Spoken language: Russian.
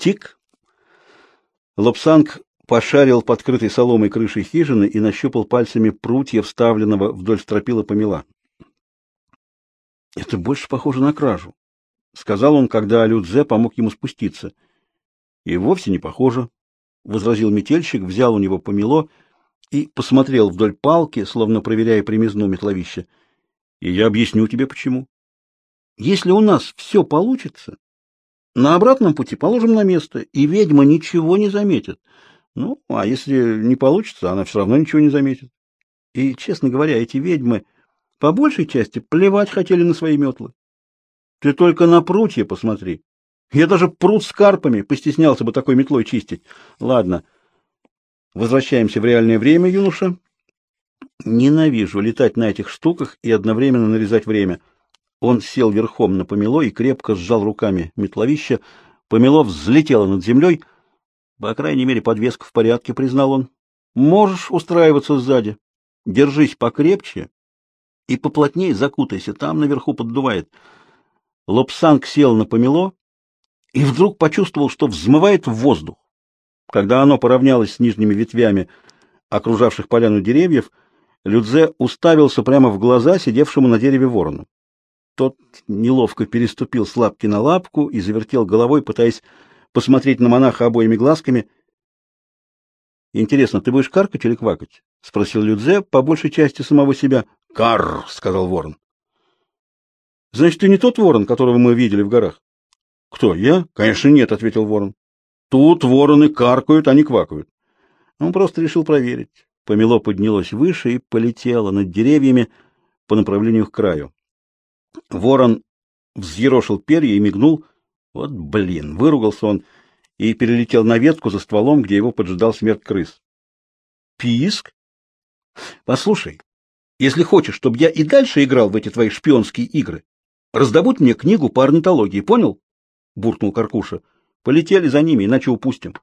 Тик. Лобсанг пошарил под крытой соломой крышей хижины и нащупал пальцами прутья, вставленного вдоль стропила помела. Это больше похоже на кражу, сказал он, когда Людзе помог ему спуститься. И вовсе не похоже, возразил метельщик, взял у него помело и посмотрел вдоль палки, словно проверяя примизну метловища. И я объясню тебе почему. Если у нас все получится, на обратном пути положим на место, и ведьма ничего не заметит. Ну, а если не получится, она все равно ничего не заметит. И, честно говоря, эти ведьмы по большей части плевать хотели на свои метлы. Ты только на прутья посмотри. Я даже пруд с карпами постеснялся бы такой метлой чистить. Ладно, возвращаемся в реальное время, юноша. Ненавижу летать на этих штуках и одновременно нарезать время. Он сел верхом на помело и крепко сжал руками метловище. Помело взлетело над землей. По крайней мере, подвеска в порядке, признал он. Можешь устраиваться сзади. Держись покрепче и поплотнее закутайся, там наверху поддувает. Лобсанг сел на помело и вдруг почувствовал, что взмывает в воздух. Когда оно поравнялось с нижними ветвями окружавших поляну деревьев, Людзе уставился прямо в глаза сидевшему на дереве ворону. Тот неловко переступил с лапки на лапку и завертел головой, пытаясь посмотреть на монаха обоими глазками. Интересно, ты будешь каркать или квакать? спросил Людзе, по большей части самого себя. Кар, сказал ворон. Значит, ты не тот ворон, которого мы видели в горах? Кто, я? Конечно, нет, ответил ворон. Тут вороны каркают, а не квакают. Он просто решил проверить. Помело поднялось выше и полетело над деревьями по направлению к краю. Ворон взъерошил перья и мигнул. Вот блин, выругался он и перелетел на ветку за стволом, где его поджидал смерть крыс. Писк? Послушай, если хочешь, чтобы я и дальше играл в эти твои шпионские игры, раздобудь мне книгу по орнитологии, понял? буркнул Каркуша. Полетели за ними, иначе упустим.